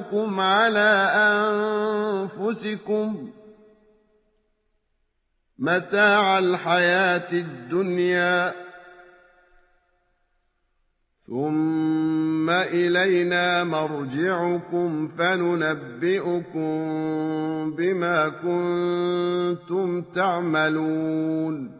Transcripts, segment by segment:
يدلكم على أنفسكم متاع الحياة الدنيا ثم إلينا مرجعكم فننبئكم بما كنتم تعملون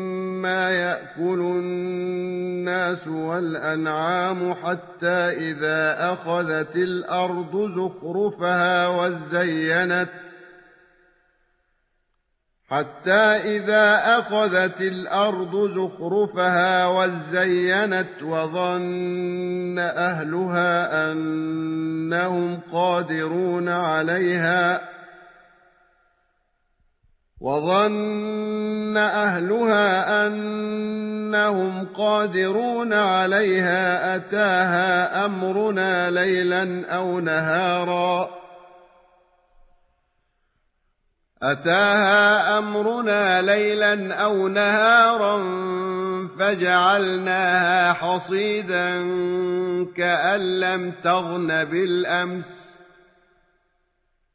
يأكل الناس والأنعام حتى إذا أخذت الأرض زخرفها وزينت حتى إذا أخذت الأرض زخرفها وزينت وظن أهلها أنهم قادرون عليها وظن أهلها أنهم قادرون عليها أتاها أمرنا ليلا أو نهارا. أتاها أمرنا ليلا أو نهارا فجعلناها حصيدا كأن لم تغن بالأمس.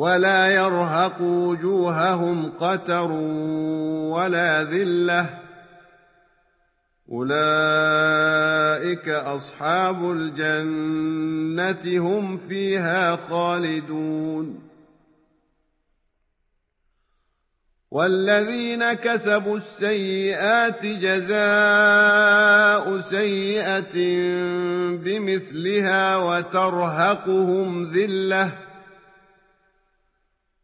ولا يرهق وجوههم قتر ولا ذلة. أولئك أصحاب الجنة هم فيها خالدون. والذين كسبوا السيئات جزاء سيئة بمثلها وترهقهم ذلة.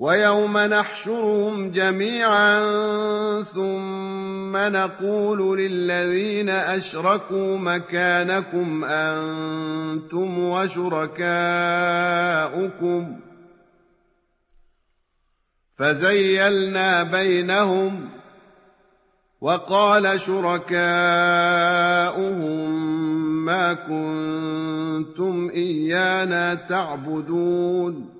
ويوم نحشرهم جميعا ثم نقول للذين أشركوا مكانكم أنتم وشركاؤكم فزيلنا بينهم وقال شركاؤهم ما كنتم إيانا تعبدون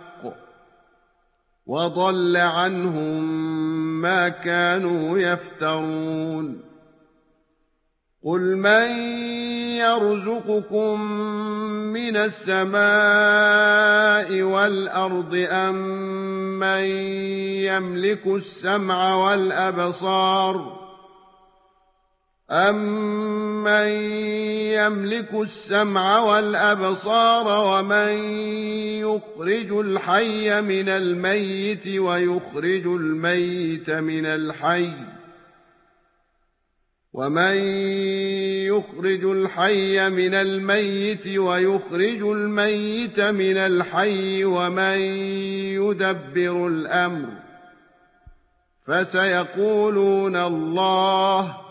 وضل عنهم ما كانوا يفترون. قل من يرزقكم من السماء والأرض أم من يملك السمع والأبصار أَمَّن يَمْلِكُ السَّمْعَ وَالْأَبْصَارَ وَمَن يُخْرِجُ الْحَيَّ مِنَ الْمَيِّتِ وَيُخْرِجُ الْمَيِّتَ مِنَ الْحَيِّ وَمَن يُخْرِجُ الْحَيَّ مِنَ الْمَيِّتِ وَيُخْرِجُ الْمَيِّتَ مِنَ الْحَيِّ وَمَن يُدَبِّرُ الْأَمْرَ فَسَيَقُولُونَ اللَّهُ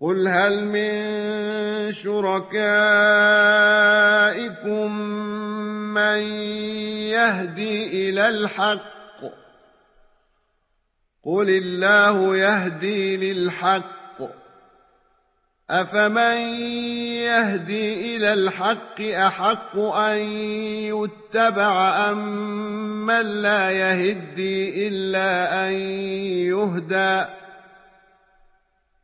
قل هل من شركائكم من يهدي إلى الحق قل الله يهدي للحق أفمن يهدي إلى الحق أحق أن يتبع أم من لا يهدي إلا أن يهدى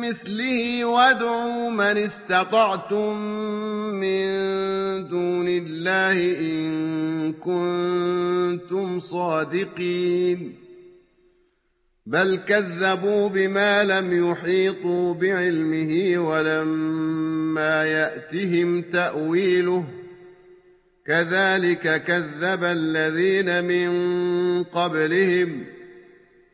مثله وادعوا من استطعتم من دون الله إن كنتم صادقين. بل كذبوا بما لم يحيطوا بعلمه ولما يأتهم تأويله. كذلك كذب الذين من قبلهم ۖ.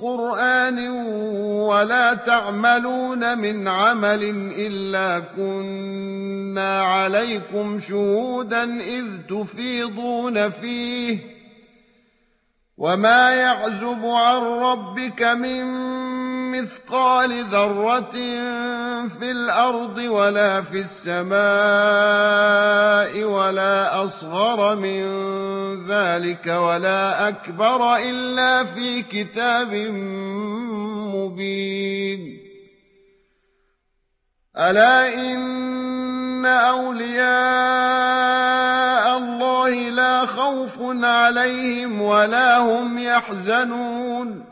قرآن ولا تعملون من عمل إلا كنا عليكم شهودا إذ تفيضون فيه وما يعزب عن ربك من مثقال ذرة في الأرض ولا في السماء ولا أصغر من ذلك ولا أكبر إلا في كتاب مبين. ألا إن أولياء الله لا خوف عليهم ولا هم يحزنون.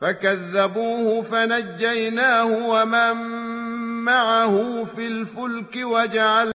فكذبوه فنجيناه ومن معه في الفلك وجعل